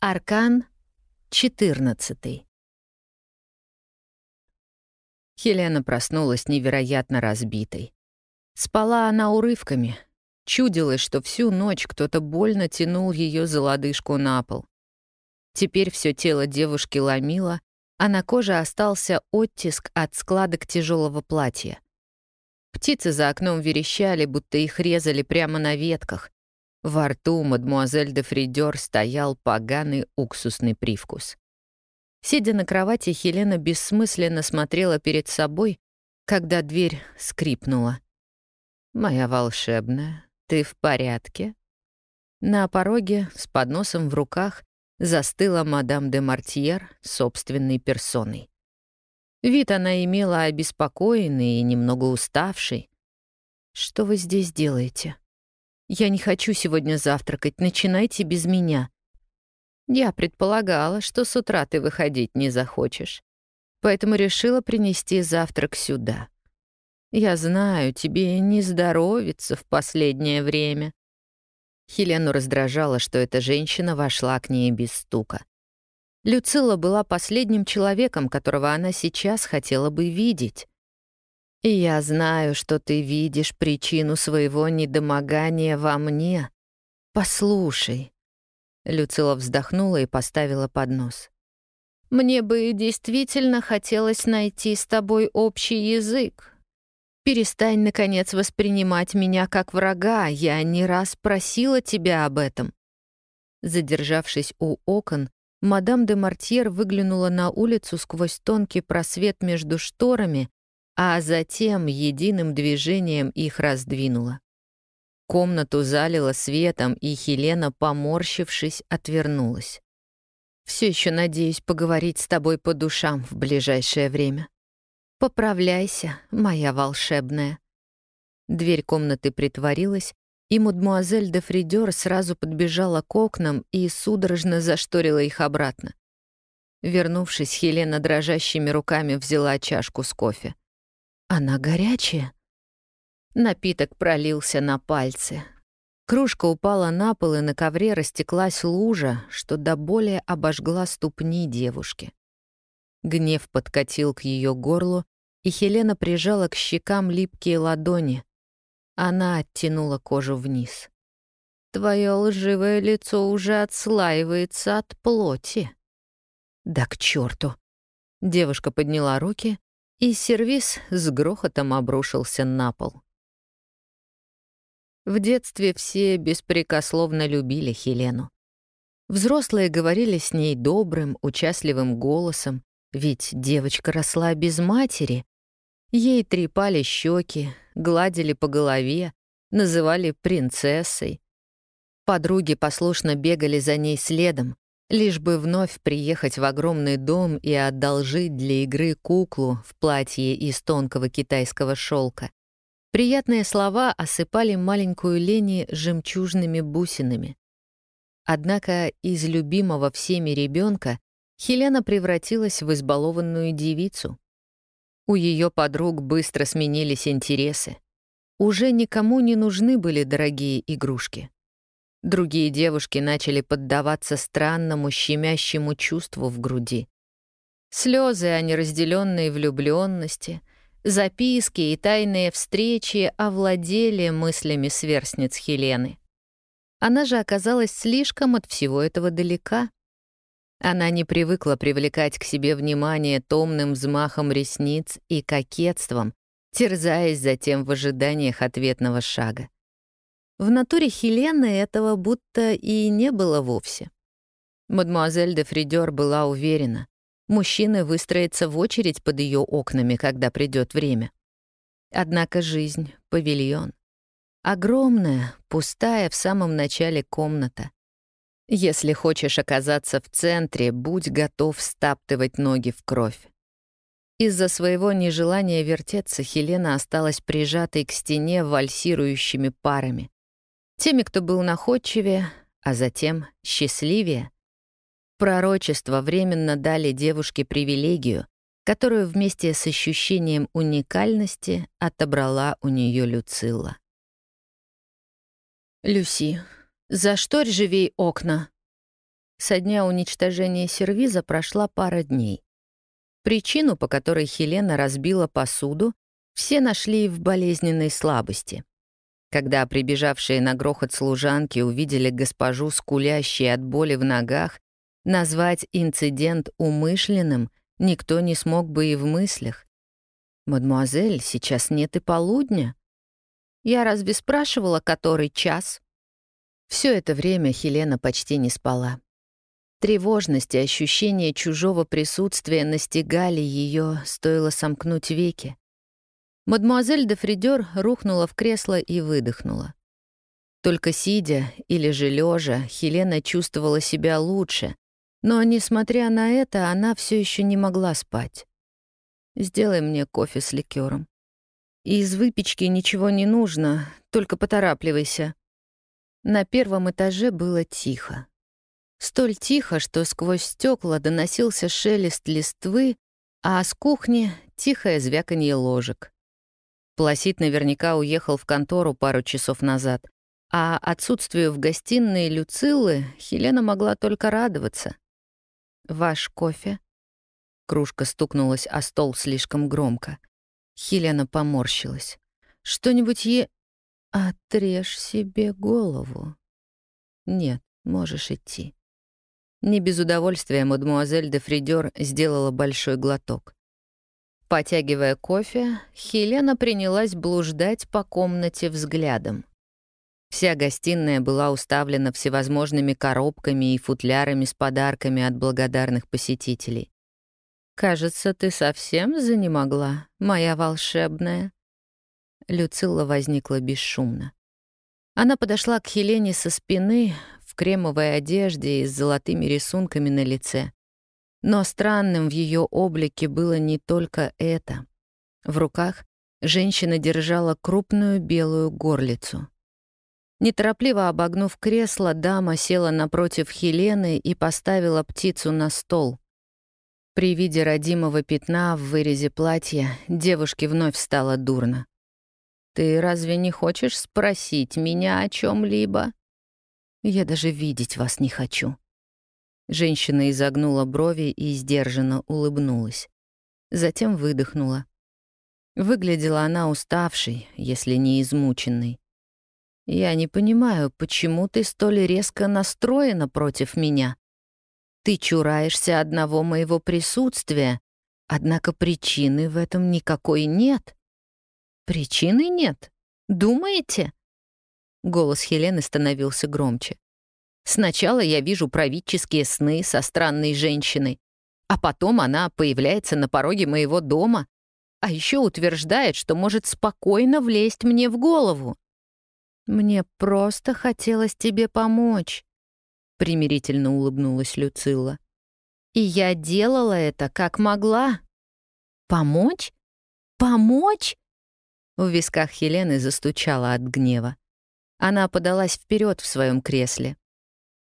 Аркан 14. Хелена проснулась невероятно разбитой. Спала она урывками. Чудилось, что всю ночь кто-то больно тянул ее за лодыжку на пол. Теперь все тело девушки ломило, а на коже остался оттиск от складок тяжелого платья. Птицы за окном верещали, будто их резали прямо на ветках, во рту мадмуазель де Фридер стоял поганый уксусный привкус. Сидя на кровати, Хелена бессмысленно смотрела перед собой, когда дверь скрипнула. «Моя волшебная, ты в порядке?» На пороге, с подносом в руках, застыла мадам де Мартьер собственной персоной. Вид она имела обеспокоенный и немного уставший. «Что вы здесь делаете?» «Я не хочу сегодня завтракать, начинайте без меня». Я предполагала, что с утра ты выходить не захочешь, поэтому решила принести завтрак сюда. Я знаю, тебе не здоровится в последнее время. Хелену раздражало, что эта женщина вошла к ней без стука. Люцилла была последним человеком, которого она сейчас хотела бы видеть. И я знаю, что ты видишь причину своего недомогания во мне. Послушай. Люцила вздохнула и поставила поднос. Мне бы действительно хотелось найти с тобой общий язык. Перестань, наконец, воспринимать меня как врага. Я не раз просила тебя об этом. Задержавшись у окон, мадам де Мартьер выглянула на улицу сквозь тонкий просвет между шторами а затем единым движением их раздвинула. Комнату залило светом, и Хелена, поморщившись, отвернулась. Все еще надеюсь поговорить с тобой по душам в ближайшее время. Поправляйся, моя волшебная. Дверь комнаты притворилась, и мадмуазель де Фридер сразу подбежала к окнам и судорожно зашторила их обратно. Вернувшись, Хелена дрожащими руками взяла чашку с кофе. Она горячая. Напиток пролился на пальцы. Кружка упала на пол, и на ковре растеклась лужа, что до боли обожгла ступни девушки. Гнев подкатил к ее горлу, и Хелена прижала к щекам липкие ладони. Она оттянула кожу вниз. «Твое лживое лицо уже отслаивается от плоти». «Да к черту! Девушка подняла руки и сервиз с грохотом обрушился на пол. В детстве все беспрекословно любили Хелену. Взрослые говорили с ней добрым, участливым голосом, ведь девочка росла без матери. Ей трепали щеки, гладили по голове, называли принцессой. Подруги послушно бегали за ней следом, Лишь бы вновь приехать в огромный дом и одолжить для игры куклу в платье из тонкого китайского шелка. Приятные слова осыпали маленькую Лени жемчужными бусинами. Однако из любимого всеми ребенка Хелена превратилась в избалованную девицу. У ее подруг быстро сменились интересы. Уже никому не нужны были дорогие игрушки. Другие девушки начали поддаваться странному щемящему чувству в груди. Слезы о неразделенной влюбленности, записки и тайные встречи овладели мыслями сверстниц Хелены. Она же оказалась слишком от всего этого далека. Она не привыкла привлекать к себе внимание томным взмахом ресниц и кокетством, терзаясь затем в ожиданиях ответного шага. В натуре Хелены этого будто и не было вовсе. Мадемуазель де Фридер была уверена, мужчины выстроятся в очередь под ее окнами, когда придет время. Однако жизнь — павильон. Огромная, пустая в самом начале комната. Если хочешь оказаться в центре, будь готов стаптывать ноги в кровь. Из-за своего нежелания вертеться Хелена осталась прижатой к стене вальсирующими парами теми, кто был находчивее, а затем счастливее. Пророчество временно дали девушке привилегию, которую вместе с ощущением уникальности отобрала у нее Люцилла. «Люси, за что живей окна?» Со дня уничтожения сервиза прошла пара дней. Причину, по которой Хелена разбила посуду, все нашли в болезненной слабости. Когда прибежавшие на грохот служанки увидели госпожу, скулящей от боли в ногах, назвать инцидент умышленным никто не смог бы и в мыслях. «Мадемуазель, сейчас нет и полудня. Я разве спрашивала, который час?» Все это время Хелена почти не спала. Тревожность и ощущение чужого присутствия настигали ее, стоило сомкнуть веки. Мадемуазель де Фридер рухнула в кресло и выдохнула. Только сидя или же лежа, Хелена чувствовала себя лучше, но, несмотря на это, она все еще не могла спать. «Сделай мне кофе с ликером. Из выпечки ничего не нужно, только поторапливайся». На первом этаже было тихо. Столь тихо, что сквозь стекла доносился шелест листвы, а с кухни — тихое звяканье ложек. Пласид наверняка уехал в контору пару часов назад, а отсутствию в гостиной Люцилы Хелена могла только радоваться. «Ваш кофе?» Кружка стукнулась о стол слишком громко. Хелена поморщилась. «Что-нибудь е...» «Отрежь себе голову». «Нет, можешь идти». Не без удовольствия мадмуазель де Фридер сделала большой глоток. Потягивая кофе, Хелена принялась блуждать по комнате взглядом. Вся гостиная была уставлена всевозможными коробками и футлярами с подарками от благодарных посетителей. «Кажется, ты совсем занемогла, моя волшебная». Люцилла возникла бесшумно. Она подошла к Хелене со спины, в кремовой одежде и с золотыми рисунками на лице. Но странным в ее облике было не только это. В руках женщина держала крупную белую горлицу. Неторопливо обогнув кресло, дама села напротив Хелены и поставила птицу на стол. При виде родимого пятна в вырезе платья девушке вновь стало дурно. «Ты разве не хочешь спросить меня о чем либо «Я даже видеть вас не хочу», Женщина изогнула брови и сдержанно улыбнулась. Затем выдохнула. Выглядела она уставшей, если не измученной. «Я не понимаю, почему ты столь резко настроена против меня? Ты чураешься одного моего присутствия, однако причины в этом никакой нет». «Причины нет? Думаете?» Голос Хелены становился громче. Сначала я вижу правительские сны со странной женщиной, а потом она появляется на пороге моего дома, а еще утверждает, что может спокойно влезть мне в голову. «Мне просто хотелось тебе помочь», — примирительно улыбнулась Люцилла. «И я делала это как могла». «Помочь? Помочь?» В висках Хелены застучала от гнева. Она подалась вперед в своем кресле.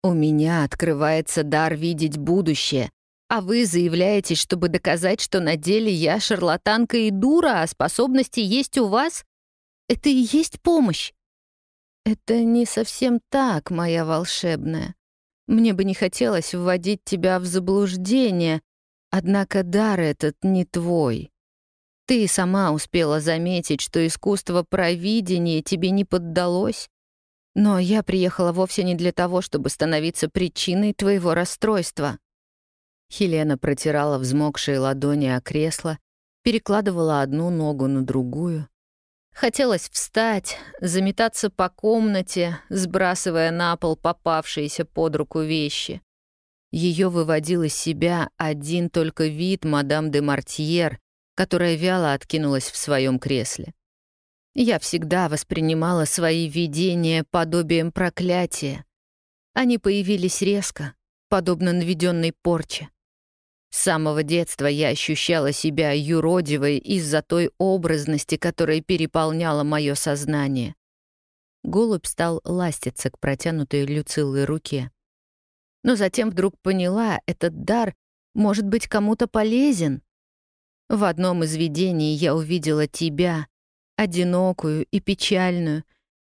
«У меня открывается дар видеть будущее, а вы заявляете, чтобы доказать, что на деле я шарлатанка и дура, а способности есть у вас? Это и есть помощь». «Это не совсем так, моя волшебная. Мне бы не хотелось вводить тебя в заблуждение, однако дар этот не твой. Ты сама успела заметить, что искусство провидения тебе не поддалось. Но я приехала вовсе не для того, чтобы становиться причиной твоего расстройства». Хелена протирала взмокшие ладони о кресло, перекладывала одну ногу на другую. Хотелось встать, заметаться по комнате, сбрасывая на пол попавшиеся под руку вещи. Ее выводил из себя один только вид мадам де Мартьер, которая вяло откинулась в своем кресле. Я всегда воспринимала свои видения подобием проклятия. Они появились резко, подобно наведенной порче. С самого детства я ощущала себя юродивой из-за той образности, которая переполняла мое сознание. Голубь стал ластиться к протянутой Люцилой руке. Но затем вдруг поняла, этот дар может быть кому-то полезен. В одном из видений я увидела тебя, одинокую и печальную,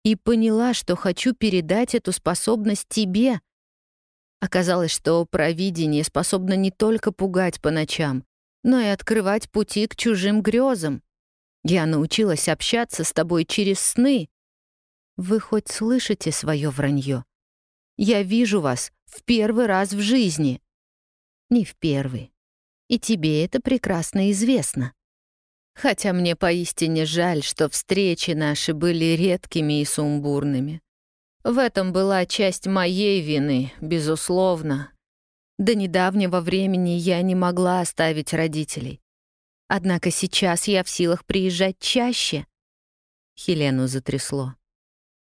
и поняла, что хочу передать эту способность тебе. Оказалось, что провидение способно не только пугать по ночам, но и открывать пути к чужим грезам. Я научилась общаться с тобой через сны. Вы хоть слышите свое вранье? Я вижу вас в первый раз в жизни. Не в первый. И тебе это прекрасно известно. Хотя мне поистине жаль, что встречи наши были редкими и сумбурными. В этом была часть моей вины, безусловно. До недавнего времени я не могла оставить родителей. Однако сейчас я в силах приезжать чаще. Хелену затрясло.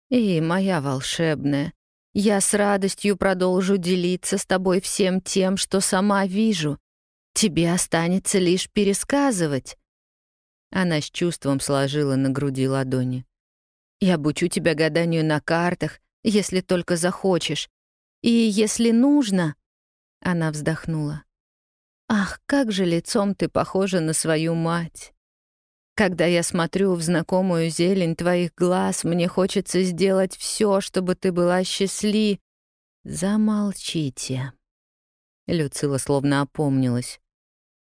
И моя волшебная, я с радостью продолжу делиться с тобой всем тем, что сама вижу. Тебе останется лишь пересказывать. Она с чувством сложила на груди ладони. Я обучу тебя гаданию на картах, если только захочешь. И если нужно...» Она вздохнула. «Ах, как же лицом ты похожа на свою мать!» Когда я смотрю в знакомую зелень твоих глаз, мне хочется сделать все, чтобы ты была счастлив. Замолчите. Люцила словно опомнилась.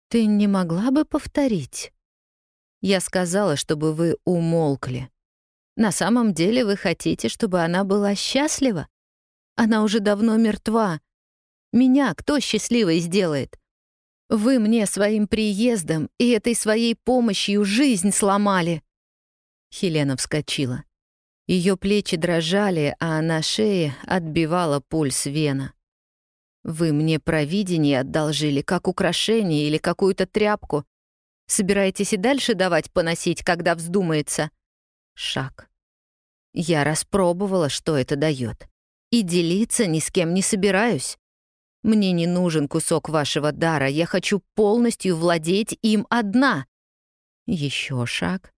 Ты не могла бы повторить? Я сказала, чтобы вы умолкли. На самом деле вы хотите, чтобы она была счастлива? Она уже давно мертва. Меня кто счастливой сделает? Вы мне своим приездом и этой своей помощью жизнь сломали. Хелена вскочила. Ее плечи дрожали, а на шее отбивала пульс вена. «Вы мне провидение одолжили, как украшение или какую-то тряпку. Собираетесь и дальше давать поносить, когда вздумается?» Шаг. Я распробовала, что это дает, И делиться ни с кем не собираюсь. Мне не нужен кусок вашего дара, я хочу полностью владеть им одна. Еще шаг.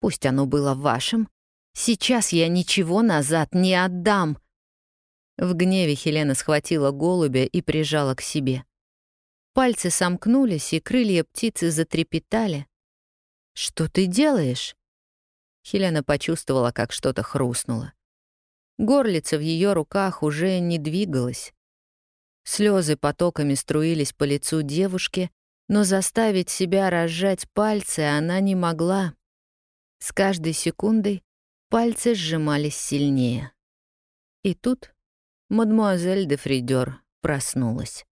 Пусть оно было вашим. Сейчас я ничего назад не отдам. В гневе Хелена схватила голубя и прижала к себе. Пальцы сомкнулись, и крылья птицы затрепетали. «Что ты делаешь?» Хелена почувствовала, как что-то хрустнуло. Горлица в ее руках уже не двигалась. Слезы потоками струились по лицу девушки, но заставить себя разжать пальцы она не могла. С каждой секундой пальцы сжимались сильнее. И тут мадмуазель де Фридер проснулась.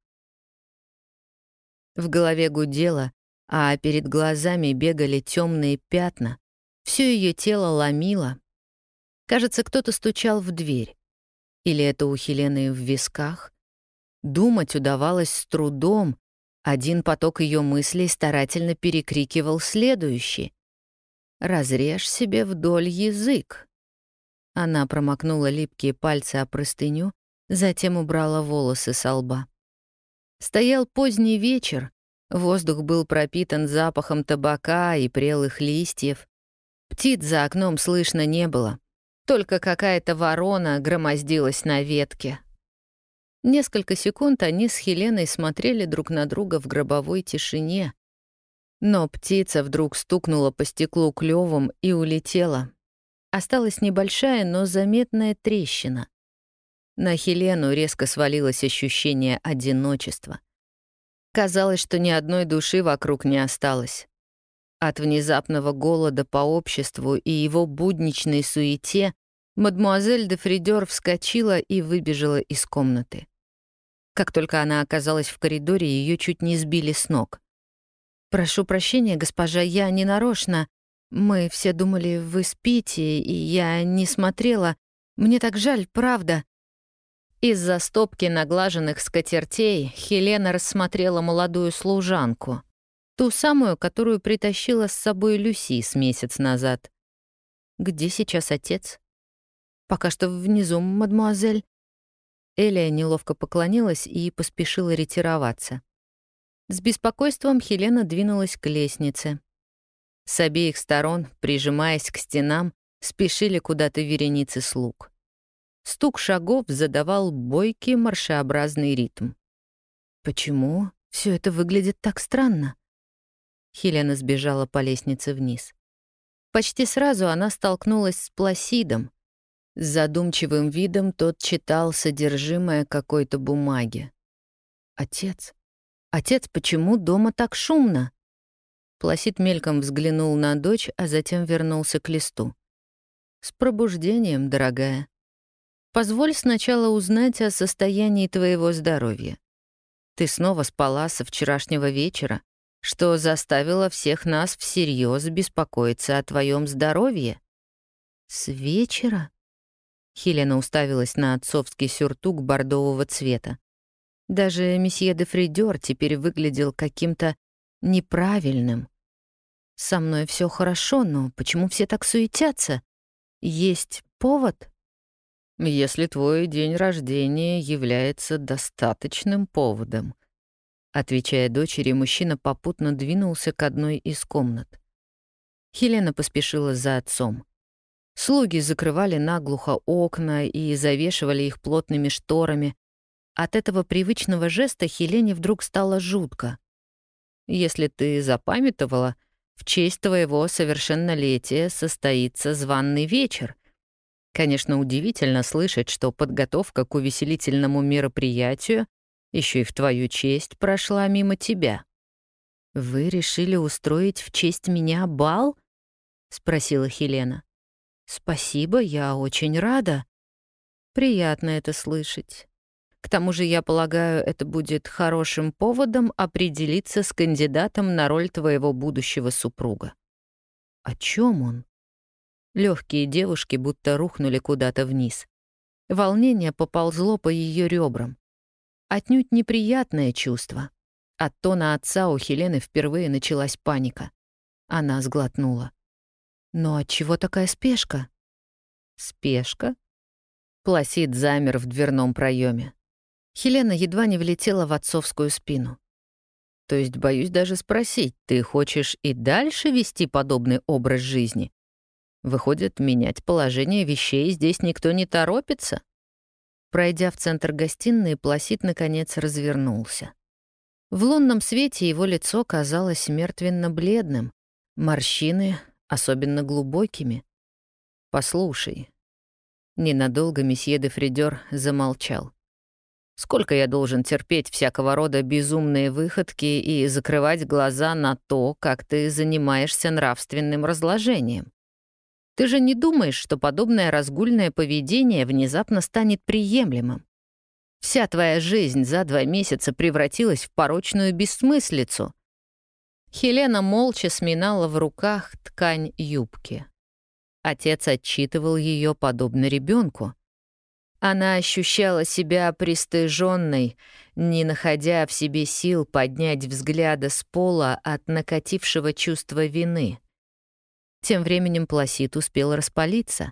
В голове гудело, а перед глазами бегали темные пятна, все ее тело ломило. Кажется, кто-то стучал в дверь. Или это у Хелены в висках? Думать удавалось с трудом. Один поток ее мыслей старательно перекрикивал следующий. «Разрежь себе вдоль язык». Она промокнула липкие пальцы о простыню, затем убрала волосы со лба. Стоял поздний вечер, воздух был пропитан запахом табака и прелых листьев. Птиц за окном слышно не было. Только какая-то ворона громоздилась на ветке. Несколько секунд они с Хеленой смотрели друг на друга в гробовой тишине. Но птица вдруг стукнула по стеклу клювом и улетела. Осталась небольшая, но заметная трещина. На Хелену резко свалилось ощущение одиночества. Казалось, что ни одной души вокруг не осталось. От внезапного голода по обществу и его будничной суете мадмуазель де Фридер вскочила и выбежала из комнаты. Как только она оказалась в коридоре, ее чуть не сбили с ног. «Прошу прощения, госпожа, я не нарочно. Мы все думали, вы спите, и я не смотрела. Мне так жаль, правда». Из-за стопки наглаженных скатертей Хелена рассмотрела молодую служанку. Ту самую, которую притащила с собой Люси с месяц назад. Где сейчас отец? Пока что внизу, мадмуазель. Элия неловко поклонилась и поспешила ретироваться. С беспокойством Хелена двинулась к лестнице. С обеих сторон, прижимаясь к стенам, спешили куда-то вереницы слуг. Стук шагов задавал бойкий маршеобразный ритм. Почему все это выглядит так странно? Хелена сбежала по лестнице вниз. Почти сразу она столкнулась с Пласидом. С задумчивым видом тот читал содержимое какой-то бумаги. «Отец? Отец, почему дома так шумно?» Пласид мельком взглянул на дочь, а затем вернулся к листу. «С пробуждением, дорогая. Позволь сначала узнать о состоянии твоего здоровья. Ты снова спала со вчерашнего вечера, что заставило всех нас всерьез беспокоиться о твоем здоровье. С вечера? Хелена уставилась на отцовский сюртук бордового цвета. Даже месье де Фридер теперь выглядел каким-то неправильным. Со мной все хорошо, но почему все так суетятся? Есть повод? Если твой день рождения является достаточным поводом. Отвечая дочери, мужчина попутно двинулся к одной из комнат. Хелена поспешила за отцом. Слуги закрывали наглухо окна и завешивали их плотными шторами. От этого привычного жеста Хелене вдруг стало жутко. «Если ты запамятовала, в честь твоего совершеннолетия состоится званный вечер», Конечно, удивительно слышать, что подготовка к увеселительному мероприятию еще и в твою честь прошла мимо тебя. «Вы решили устроить в честь меня бал?» — спросила Хелена. «Спасибо, я очень рада. Приятно это слышать. К тому же, я полагаю, это будет хорошим поводом определиться с кандидатом на роль твоего будущего супруга». «О чем он?» Легкие девушки будто рухнули куда-то вниз. Волнение поползло по ее ребрам. Отнюдь неприятное чувство. От тона отца у Хелены впервые началась паника. Она сглотнула. Но от чего такая спешка? Спешка? Пласид замер в дверном проеме. Хелена едва не влетела в отцовскую спину. То есть, боюсь даже спросить, ты хочешь и дальше вести подобный образ жизни? Выходит, менять положение вещей здесь никто не торопится? Пройдя в центр гостиной, Пласид наконец развернулся. В лунном свете его лицо казалось мертвенно-бледным, морщины особенно глубокими. «Послушай». Ненадолго месье де Фридер замолчал. «Сколько я должен терпеть всякого рода безумные выходки и закрывать глаза на то, как ты занимаешься нравственным разложением? Ты же не думаешь, что подобное разгульное поведение внезапно станет приемлемым? Вся твоя жизнь за два месяца превратилась в порочную бессмыслицу — Хелена молча сминала в руках ткань юбки. Отец отчитывал ее подобно ребенку. Она ощущала себя пристыженной, не находя в себе сил поднять взгляда с пола от накатившего чувства вины. Тем временем Пласит успел распалиться.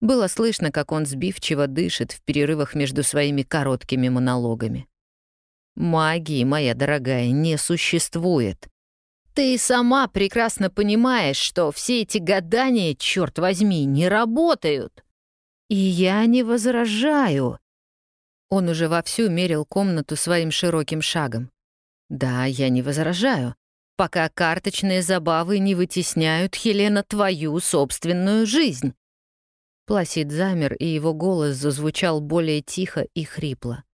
Было слышно, как он сбивчиво дышит в перерывах между своими короткими монологами. «Магии, моя дорогая, не существует. Ты сама прекрасно понимаешь, что все эти гадания, черт возьми, не работают. И я не возражаю. Он уже вовсю мерил комнату своим широким шагом. Да, я не возражаю, пока карточные забавы не вытесняют, Хелена, твою собственную жизнь. Пласид замер, и его голос зазвучал более тихо и хрипло.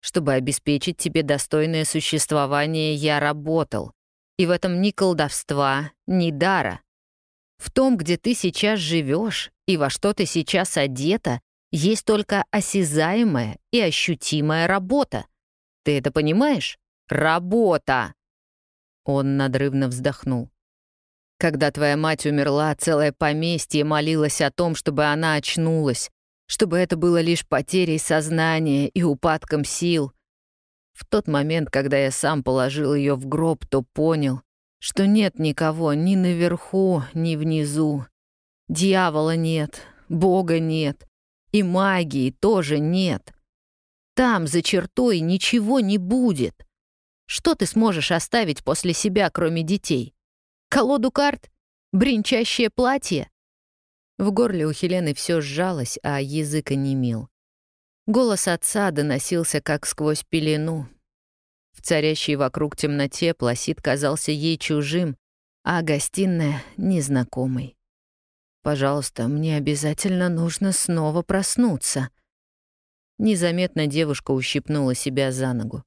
Чтобы обеспечить тебе достойное существование, я работал. И в этом ни колдовства, ни дара. В том, где ты сейчас живешь и во что ты сейчас одета, есть только осязаемая и ощутимая работа. Ты это понимаешь? Работа!» Он надрывно вздохнул. Когда твоя мать умерла, целое поместье молилось о том, чтобы она очнулась, чтобы это было лишь потерей сознания и упадком сил. В тот момент, когда я сам положил ее в гроб, то понял, что нет никого ни наверху, ни внизу. Дьявола нет, Бога нет, и магии тоже нет. Там, за чертой, ничего не будет. Что ты сможешь оставить после себя, кроме детей? Колоду карт? Бринчащее платье? В горле у Хелены все сжалось, а язык онемел. Голос отца доносился как сквозь пелену. В царящей вокруг темноте Пласид казался ей чужим, а гостиная — незнакомой. пожалуйста, мне обязательно нужно снова проснуться». Незаметно девушка ущипнула себя за ногу.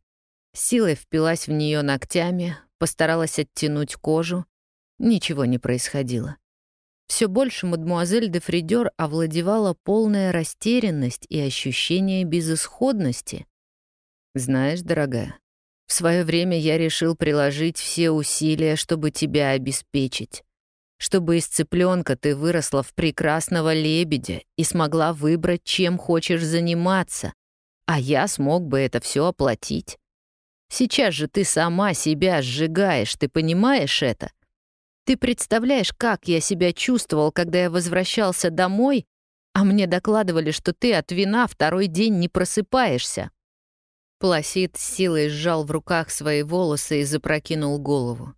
Силой впилась в нее ногтями, постаралась оттянуть кожу. Ничего не происходило. Все больше мадмуазель де Фридер овладевала полная растерянность и ощущение безысходности. «Знаешь, дорогая, в свое время я решил приложить все усилия, чтобы тебя обеспечить. Чтобы из цыпленка ты выросла в прекрасного лебедя и смогла выбрать, чем хочешь заниматься, а я смог бы это все оплатить. Сейчас же ты сама себя сжигаешь, ты понимаешь это? Ты представляешь, как я себя чувствовал, когда я возвращался домой, а мне докладывали, что ты от вина второй день не просыпаешься?» Пласид с силой сжал в руках свои волосы и запрокинул голову.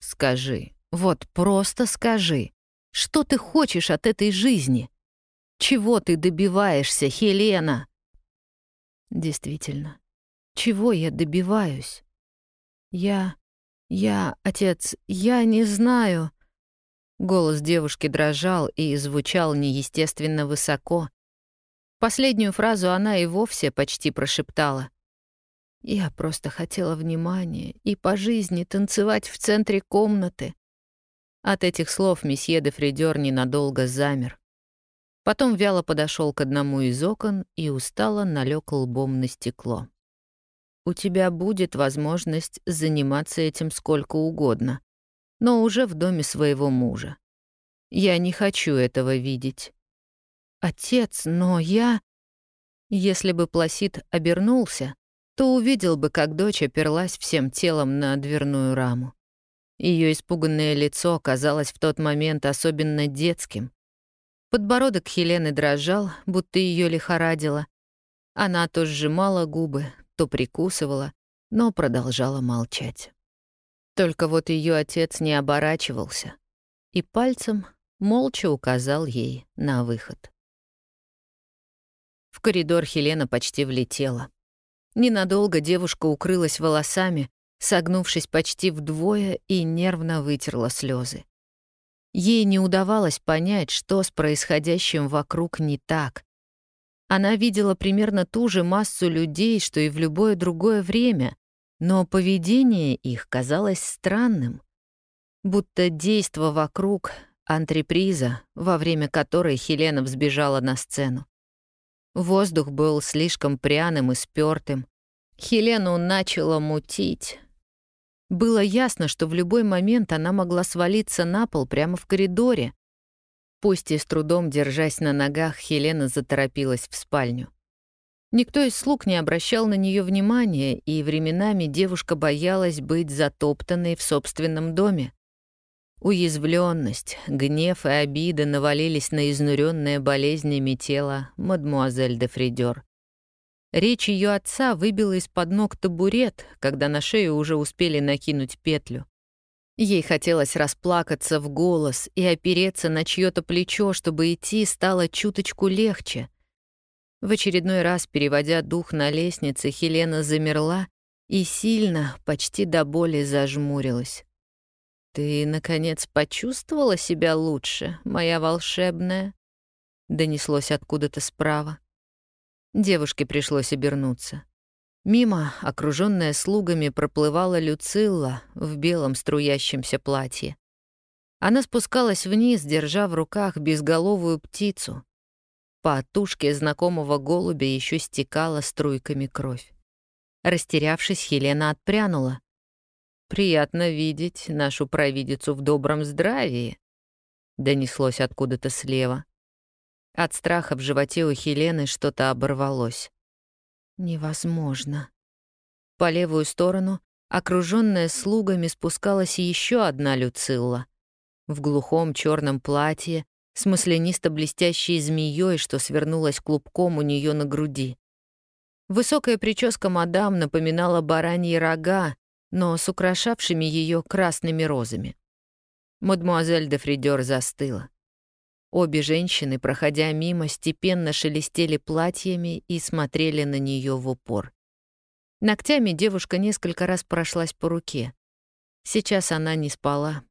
«Скажи, вот просто скажи, что ты хочешь от этой жизни? Чего ты добиваешься, Хелена?» «Действительно, чего я добиваюсь? Я... я, отец, я не знаю...» Голос девушки дрожал и звучал неестественно высоко. Последнюю фразу она и вовсе почти прошептала. «Я просто хотела внимания и по жизни танцевать в центре комнаты». От этих слов месье де Фридер ненадолго замер. Потом вяло подошел к одному из окон и устало налег лбом на стекло у тебя будет возможность заниматься этим сколько угодно, но уже в доме своего мужа. Я не хочу этого видеть. Отец, но я... Если бы Пласид обернулся, то увидел бы, как дочь оперлась всем телом на дверную раму. Ее испуганное лицо казалось в тот момент особенно детским. Подбородок Хелены дрожал, будто ее лихорадило. Она то сжимала губы, то прикусывала, но продолжала молчать. Только вот ее отец не оборачивался и пальцем молча указал ей на выход. В коридор Хелена почти влетела. Ненадолго девушка укрылась волосами, согнувшись почти вдвое и нервно вытерла слезы. Ей не удавалось понять, что с происходящим вокруг не так, она видела примерно ту же массу людей, что и в любое другое время, но поведение их казалось странным. Будто действо вокруг — антреприза, во время которой Хелена взбежала на сцену. Воздух был слишком пряным и спёртым. Хелену начало мутить. Было ясно, что в любой момент она могла свалиться на пол прямо в коридоре, Пусть и с трудом держась на ногах, Хелена заторопилась в спальню. Никто из слуг не обращал на нее внимания, и временами девушка боялась быть затоптанной в собственном доме. Уязвленность, гнев и обида навалились на изнуренное болезнями тело мадмуазель де Фридер. Речь ее отца выбила из-под ног табурет, когда на шею уже успели накинуть петлю. Ей хотелось расплакаться в голос и опереться на чьё-то плечо, чтобы идти стало чуточку легче. В очередной раз, переводя дух на лестнице, Хелена замерла и сильно, почти до боли зажмурилась. «Ты, наконец, почувствовала себя лучше, моя волшебная?» — донеслось откуда-то справа. Девушке пришлось обернуться. Мимо, окруженная слугами, проплывала Люцилла в белом струящемся платье. Она спускалась вниз, держа в руках безголовую птицу. По тушке знакомого голубя еще стекала струйками кровь. Растерявшись, Елена отпрянула. «Приятно видеть нашу провидицу в добром здравии», — донеслось откуда-то слева. От страха в животе у Хелены что-то оборвалось. Невозможно. По левую сторону, окруженная слугами, спускалась еще одна Люцилла. В глухом черном платье, с маслянисто-блестящей змеей, что свернулась клубком у нее на груди. Высокая прическа мадам напоминала бараньи рога, но с украшавшими ее красными розами. Мадмуазель де Фридер застыла. Обе женщины, проходя мимо, степенно шелестели платьями и смотрели на нее в упор. Ногтями девушка несколько раз прошлась по руке. Сейчас она не спала.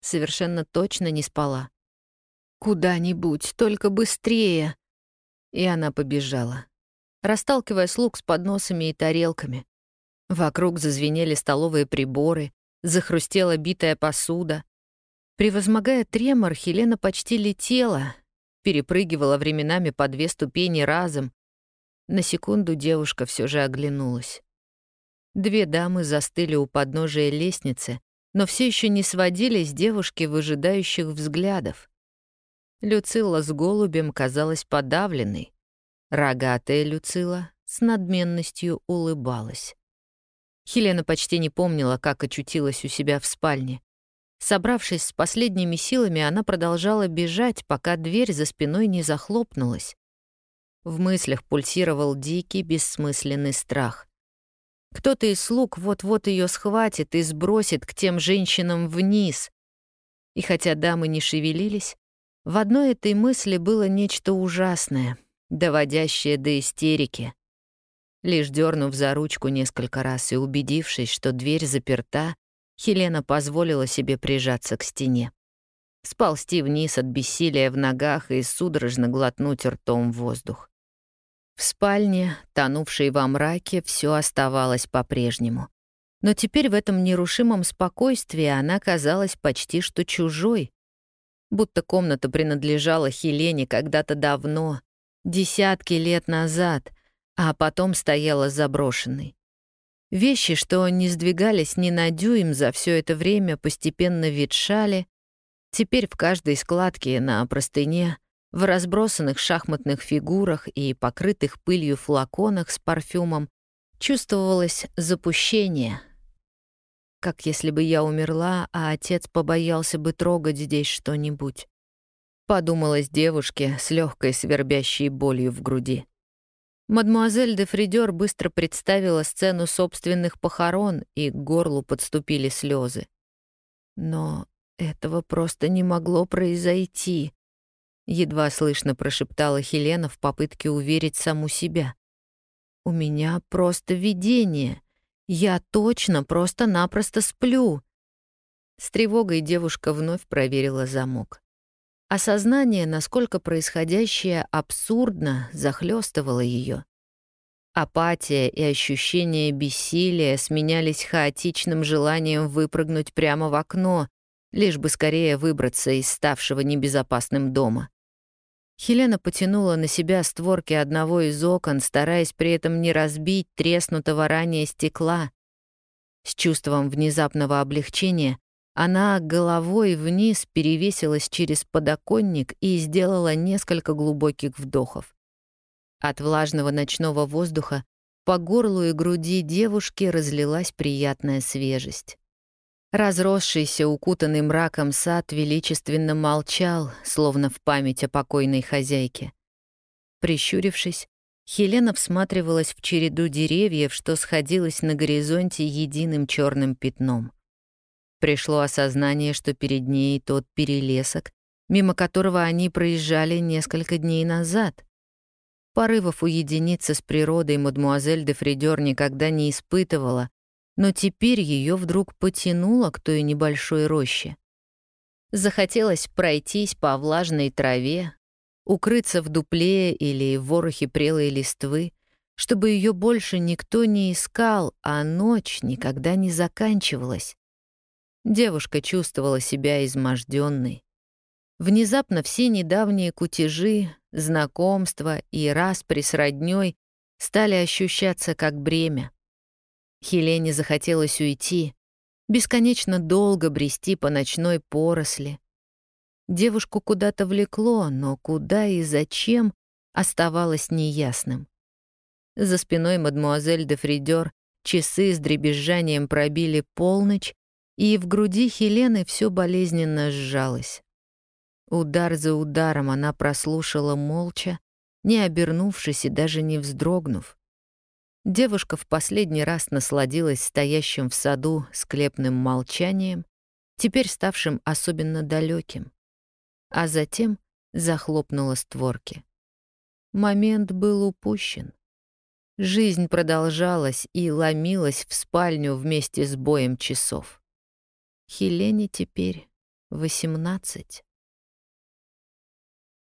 Совершенно точно не спала. Куда-нибудь, только быстрее. И она побежала, расталкивая слуг с подносами и тарелками. Вокруг зазвенели столовые приборы, захрустела битая посуда. Превозмогая тремор, Хелена почти летела, перепрыгивала временами по две ступени разом. На секунду девушка все же оглянулась. Две дамы застыли у подножия лестницы, но все еще не сводили с девушки выжидающих взглядов. Люцилла с голубем казалась подавленной. Рогатая Люцила с надменностью улыбалась. Хелена почти не помнила, как очутилась у себя в спальне. Собравшись с последними силами, она продолжала бежать, пока дверь за спиной не захлопнулась. В мыслях пульсировал дикий, бессмысленный страх. Кто-то из слуг вот-вот ее схватит и сбросит к тем женщинам вниз. И хотя дамы не шевелились, в одной этой мысли было нечто ужасное, доводящее до истерики. Лишь дернув за ручку несколько раз и убедившись, что дверь заперта, Хелена позволила себе прижаться к стене. Сползти вниз от бессилия в ногах и судорожно глотнуть ртом воздух. В спальне, тонувшей во мраке, все оставалось по-прежнему. Но теперь в этом нерушимом спокойствии она казалась почти что чужой. Будто комната принадлежала Хелене когда-то давно, десятки лет назад — а потом стояла заброшенной. Вещи, что не сдвигались ни на дюйм за все это время, постепенно ветшали. Теперь в каждой складке на простыне, в разбросанных шахматных фигурах и покрытых пылью флаконах с парфюмом чувствовалось запущение. Как если бы я умерла, а отец побоялся бы трогать здесь что-нибудь. Подумалась девушке с легкой свербящей болью в груди. Мадмуазель де Фридер быстро представила сцену собственных похорон, и к горлу подступили слезы. Но этого просто не могло произойти. Едва слышно прошептала Хелена в попытке уверить саму себя. «У меня просто видение. Я точно просто-напросто сплю». С тревогой девушка вновь проверила замок. Осознание, насколько происходящее абсурдно, захлестывало ее. Апатия и ощущение бессилия сменялись хаотичным желанием выпрыгнуть прямо в окно, лишь бы скорее выбраться из ставшего небезопасным дома. Хелена потянула на себя створки одного из окон, стараясь при этом не разбить треснутого ранее стекла. С чувством внезапного облегчения она головой вниз перевесилась через подоконник и сделала несколько глубоких вдохов. От влажного ночного воздуха по горлу и груди девушки разлилась приятная свежесть. Разросшийся, укутанный мраком сад величественно молчал, словно в память о покойной хозяйке. Прищурившись, Хелена всматривалась в череду деревьев, что сходилось на горизонте единым черным пятном — Пришло осознание, что перед ней тот перелесок, мимо которого они проезжали несколько дней назад. Порывов уединиться с природой мадмуазель де Фридер никогда не испытывала, но теперь ее вдруг потянуло к той небольшой роще. Захотелось пройтись по влажной траве, укрыться в дупле или в ворохе прелой листвы, чтобы ее больше никто не искал, а ночь никогда не заканчивалась. Девушка чувствовала себя изможденной. Внезапно все недавние кутежи, знакомства и распри с роднёй стали ощущаться как бремя. Хелене захотелось уйти, бесконечно долго брести по ночной поросли. Девушку куда-то влекло, но куда и зачем оставалось неясным. За спиной мадмуазель де Фридер часы с дребезжанием пробили полночь, и в груди Хелены все болезненно сжалось. Удар за ударом она прослушала молча, не обернувшись и даже не вздрогнув. Девушка в последний раз насладилась стоящим в саду склепным молчанием, теперь ставшим особенно далеким, а затем захлопнула створки. Момент был упущен. Жизнь продолжалась и ломилась в спальню вместе с боем часов. Хелене теперь восемнадцать.